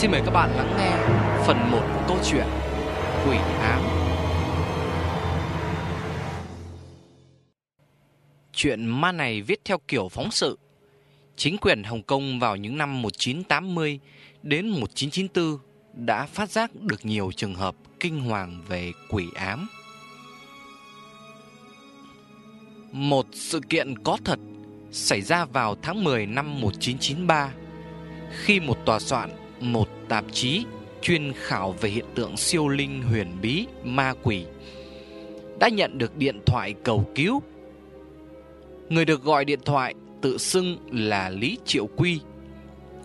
Xin mời các bạn lắng nghe phần 1 của câu chuyện Quỷ ám. Chuyện ma này viết theo kiểu phóng sự. Chính quyền Hồng Kông vào những năm 1980 đến 1994 đã phát giác được nhiều trường hợp kinh hoàng về quỷ ám. Một sự kiện có thật xảy ra vào tháng 10 năm 1993 khi một tòa soạn, một tạp chí chuyên khảo về hiện tượng siêu linh huyền bí ma quỷ đã nhận được điện thoại cầu cứu. Người được gọi điện thoại tự xưng là Lý Triệu Quy.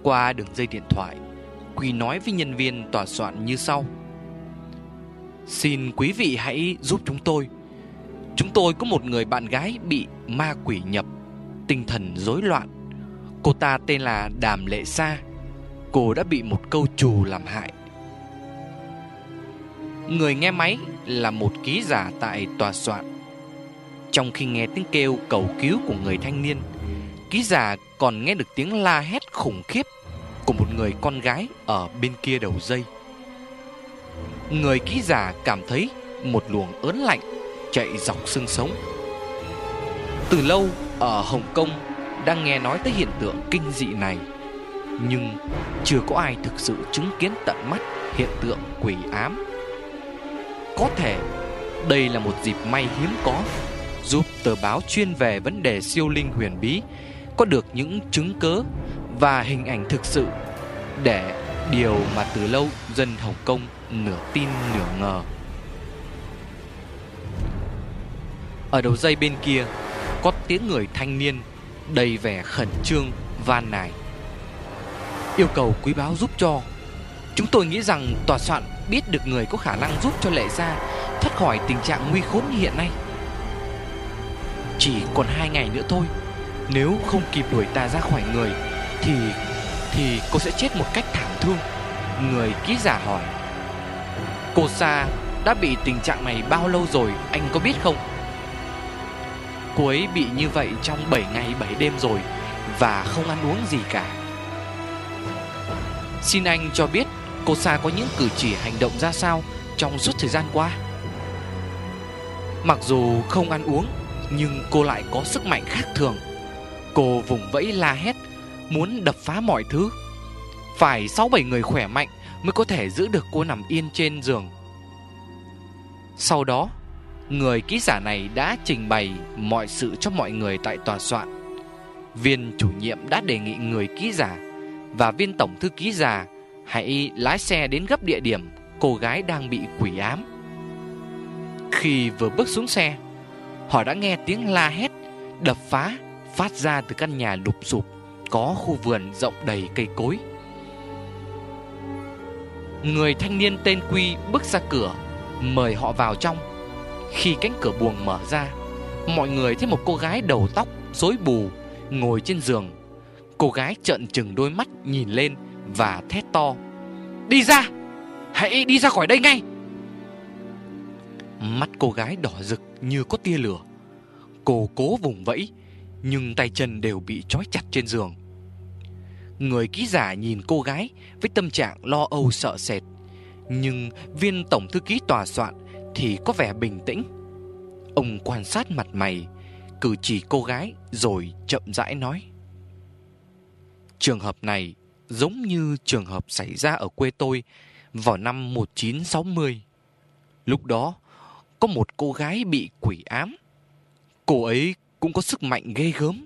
Qua đường dây điện thoại, Quy nói với nhân viên tòa soạn như sau: Xin quý vị hãy giúp chúng tôi. Chúng tôi có một người bạn gái bị ma quỷ nhập, tinh thần rối loạn. Cô ta tên là Đàm Lệ Sa. Cô đã bị một câu trù làm hại. Người nghe máy là một ký giả tại tòa soạn. Trong khi nghe tiếng kêu cầu cứu của người thanh niên, ký giả còn nghe được tiếng la hét khủng khiếp của một người con gái ở bên kia đầu dây. Người ký giả cảm thấy một luồng ớn lạnh chạy dọc xương sống. Từ lâu ở Hồng Kông đang nghe nói tới hiện tượng kinh dị này, nhưng chưa có ai thực sự chứng kiến tận mắt hiện tượng quỷ ám. Có thể đây là một dịp may hiếm có giúp tờ báo chuyên về vấn đề siêu linh huyền bí có được những chứng cớ và hình ảnh thực sự để điều mà từ lâu dân Hồng Kông nửa tin nửa ngờ. Ở đầu dây bên kia, có tiếng người thanh niên đầy vẻ khẩn trương, van nài. Yêu cầu quý báo giúp cho. Chúng tôi nghĩ rằng tòa soạn biết được người có khả năng giúp cho Lệ Gia thoát khỏi tình trạng nguy khốn như hiện nay. Chỉ còn hai ngày nữa thôi, nếu không kịp đuổi ta ra khỏi người thì thì cô sẽ chết một cách thảm thương. Người ký giả hỏi. Cô Sa đã bị tình trạng này bao lâu rồi anh có biết không? Cô ấy bị như vậy trong 7 ngày 7 đêm rồi Và không ăn uống gì cả Xin anh cho biết cô Sa có những cử chỉ hành động ra sao trong suốt thời gian qua. Mặc dù không ăn uống, Nhưng cô lại có sức mạnh khác thường. Cô vùng vẫy la hét, Muốn đập phá mọi thứ. Phải 6-7 người khỏe mạnh Mới có thể giữ được cô nằm yên trên giường. Sau đó, Người ký giả này đã trình bày mọi sự cho mọi người tại tòa soạn. Viên chủ nhiệm đã đề nghị người ký giả và viên tổng thư ký già hãy lái xe đến gấp địa điểm cô gái đang bị quỷ ám. Khi vừa bước xuống xe, họ đã nghe tiếng la hét, đập phá phát ra từ căn nhà lụp sụp có khu vườn rộng đầy cây cối. Người thanh niên tên Quy bước ra cửa, mời họ vào trong. Khi cánh cửa buồng mở ra Mọi người thấy một cô gái đầu tóc Rối bù Ngồi trên giường Cô gái trợn trừng đôi mắt nhìn lên Và thét to. Đi ra! Hãy đi ra khỏi đây ngay! Mắt cô gái đỏ rực như có tia lửa. Cô cố vùng vẫy Nhưng tay chân đều bị trói chặt trên giường. Người ký giả nhìn cô gái Với tâm trạng lo âu sợ sệt Nhưng viên tổng thư ký tòa soạn thì có vẻ bình tĩnh. Ông quan sát mặt mày, cử chỉ cô gái rồi chậm rãi nói. Trường hợp này giống như trường hợp xảy ra ở quê tôi vào năm 1960. Lúc đó, có một cô gái bị quỷ ám. Cô ấy cũng có sức mạnh ghê gớm.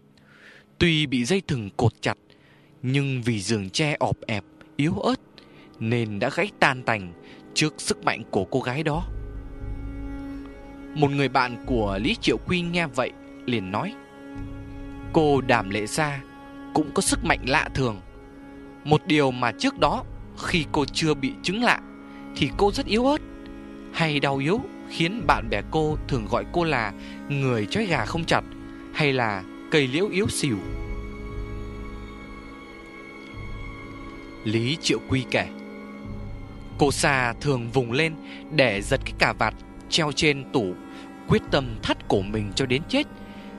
Tuy bị dây thừng cột chặt, nhưng vì giường tre ọp ẹp, yếu ớt, nên đã gãy tan tành trước sức mạnh của cô gái đó. Một người bạn của Lý Triệu Quy nghe vậy liền nói Cô Đàm Lệ Gia cũng có sức mạnh lạ thường. Một điều mà trước đó, khi cô chưa bị chứng lạ, Thì cô rất yếu ớt Hay đau yếu, khiến bạn bè cô thường gọi cô là người trói gà không chặt Hay là cây liễu yếu xỉu Lý Triệu Quy kể, Cô Sa thường vùng lên để giật cái cà vạt treo trên tủ, quyết tâm thắt cổ mình cho đến chết,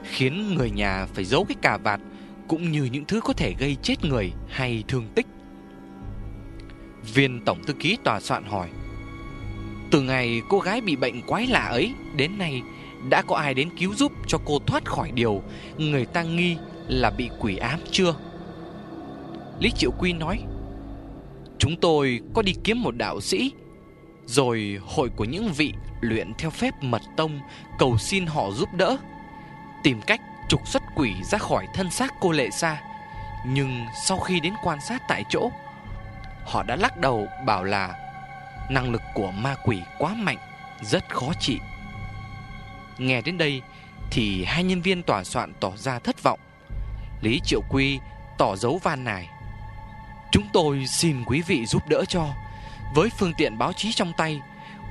khiến người nhà phải giấu cái cà vạt cũng như những thứ có thể gây chết người hay thương tích. Viên tổng thư ký tòa soạn hỏi, Từ ngày cô gái bị bệnh quái lạ ấy Đến nay, đã có ai đến cứu giúp cho cô thoát khỏi điều Người ta nghi là bị quỷ ám chưa? Lý Triệu Quy nói, Chúng tôi có đi kiếm một đạo sĩ, Rồi hội của những vị luyện theo phép mật tông Cầu xin họ giúp đỡ, Tìm cách trục xuất quỷ ra khỏi thân xác cô Lệ Sa Nhưng sau khi đến quan sát tại chỗ, Họ đã lắc đầu bảo là Năng lực của ma quỷ quá mạnh, Rất khó trị. Nghe đến đây Thì hai nhân viên tòa soạn tỏ ra thất vọng. Lý Triệu Quy tỏ dấu van nài. Chúng tôi xin quý vị giúp đỡ cho. Với phương tiện báo chí trong tay,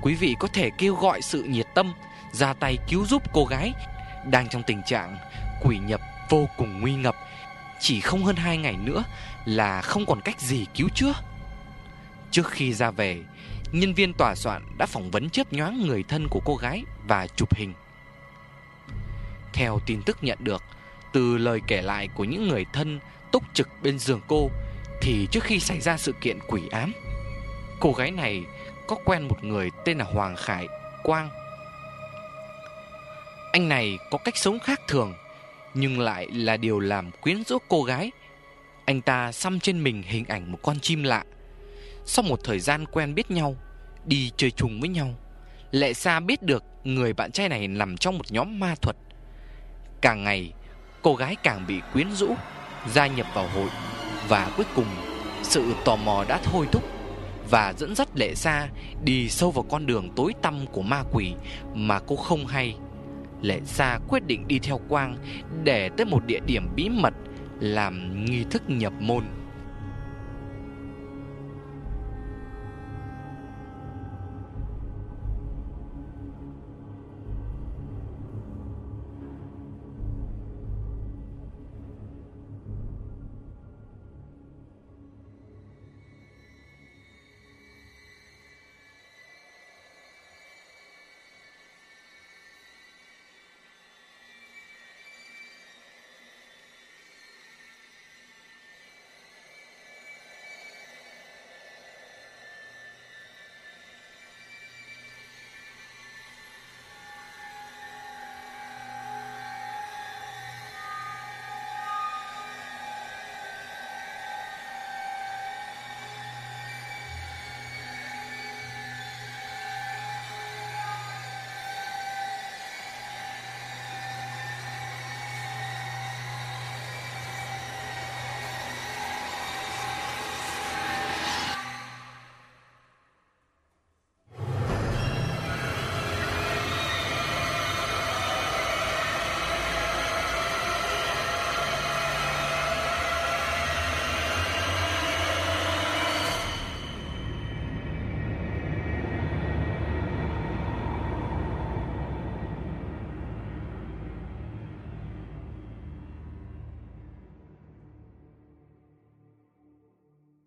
Quý vị có thể kêu gọi sự nhiệt tâm, Ra tay cứu giúp cô gái Đang trong tình trạng quỷ nhập vô cùng nguy ngập. Chỉ không hơn hai ngày nữa Là không còn cách gì cứu chữa. Trước khi ra về, Nhân viên tòa soạn đã phỏng vấn chớp nhoáng người thân của cô gái Và chụp hình. Theo tin tức nhận được, Từ lời kể lại của những người thân Túc trực bên giường cô, Thì trước khi xảy ra sự kiện quỷ ám, Cô gái này có quen một người tên là Hoàng Khải Quang. Anh này có cách sống khác thường nhưng lại là điều làm quyến rũ cô gái. Anh ta xăm trên mình hình ảnh một con chim lạ. Sau một thời gian quen biết nhau, Đi chơi chung với nhau Lệ Sa biết được người bạn trai này nằm trong một nhóm ma thuật. Càng ngày, Cô gái càng bị quyến rũ, Gia nhập vào hội Và cuối cùng Sự tò mò đã thôi thúc Và dẫn dắt Lệ Sa Đi sâu vào con đường tối tăm của ma quỷ Mà cô không hay Lệ Sa quyết định đi theo Quang Để tới một địa điểm bí mật Làm nghi thức nhập môn.